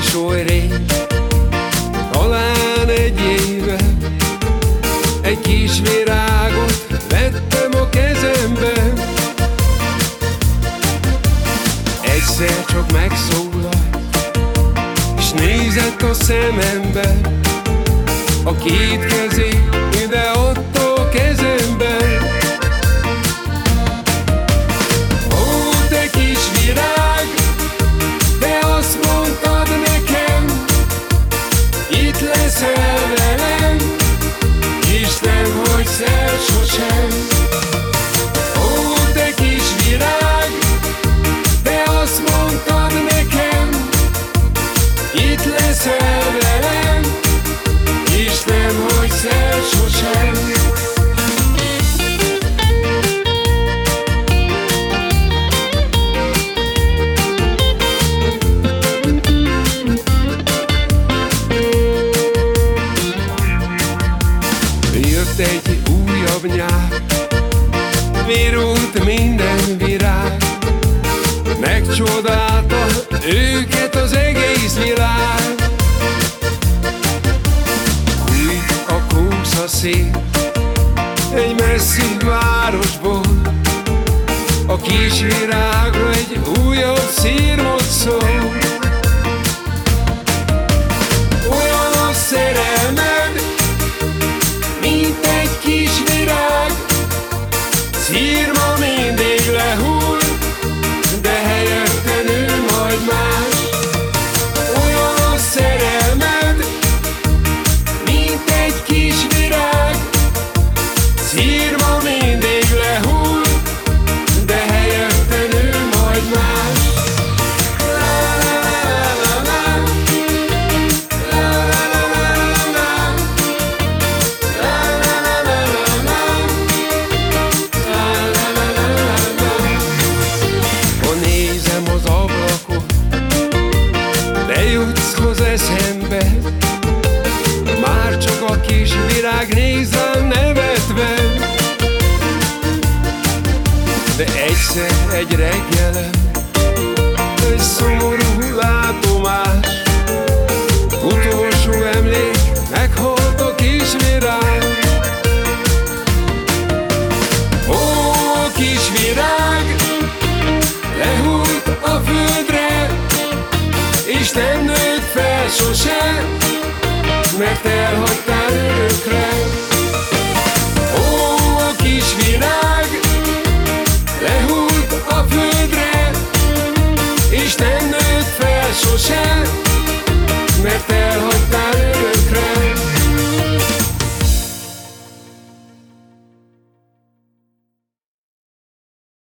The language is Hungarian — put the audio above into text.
Is oly rég Talán egy éve Egy kis virágot vettem a kezembe. Egyszer csak megszólalt És nézett a szemembe. A két kezét ide Virult minden virág. Megcsodálta őket az egész világ. Új a kósza szél Egy messzi városból. A kis virágra egy újabb szírmot Egyszer egy reggelen, egy szomorú látomás, utolsó emlék, meghalt a kis virág. Ó, kis virág, lehúlt a földre, és nem nőtt fel sosem, mert elhagytál örökre. social. Me